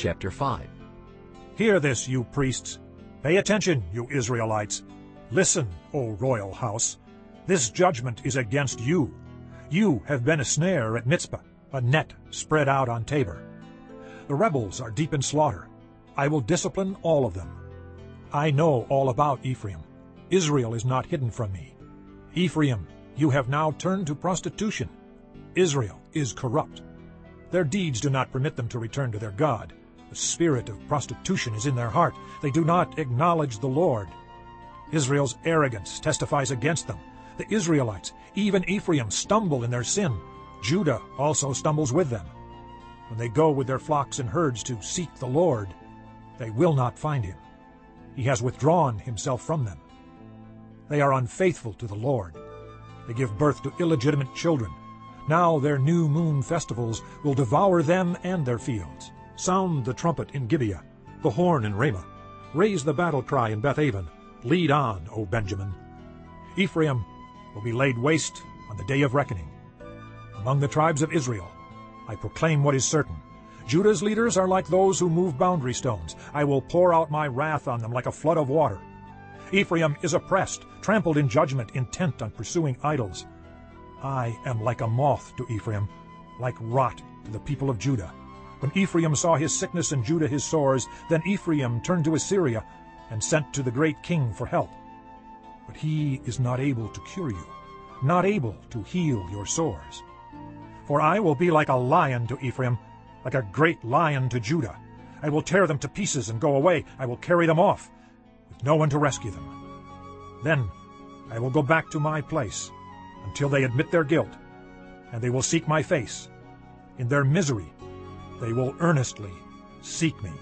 chapter 5. Hear this, you priests. Pay attention, you Israelites. Listen, O royal house. This judgment is against you. You have been a snare at Mizpah, a net spread out on Tabor. The rebels are deep in slaughter. I will discipline all of them. I know all about Ephraim. Israel is not hidden from me. Ephraim, you have now turned to prostitution. Israel is corrupt. Their deeds do not permit them to return to their God. The spirit of prostitution is in their heart. They do not acknowledge the Lord. Israel's arrogance testifies against them. The Israelites, even Ephraim, stumble in their sin. Judah also stumbles with them. When they go with their flocks and herds to seek the Lord, they will not find him. He has withdrawn himself from them. They are unfaithful to the Lord. They give birth to illegitimate children. Now their new moon festivals will devour them and their fields. Sound the trumpet in Gibeah, the horn in Ramah. Raise the battle cry in Beth Aven. Lead on, O Benjamin. Ephraim will be laid waste on the day of reckoning. Among the tribes of Israel, I proclaim what is certain. Judah's leaders are like those who move boundary stones. I will pour out my wrath on them like a flood of water. Ephraim is oppressed, trampled in judgment, intent on pursuing idols. I am like a moth to Ephraim, like rot to the people of Judah. When Ephraim saw his sickness and Judah his sores, then Ephraim turned to Assyria and sent to the great king for help. But he is not able to cure you, not able to heal your sores. For I will be like a lion to Ephraim, like a great lion to Judah. I will tear them to pieces and go away. I will carry them off, with no one to rescue them. Then I will go back to my place until they admit their guilt, and they will seek my face. In their misery they will earnestly seek me.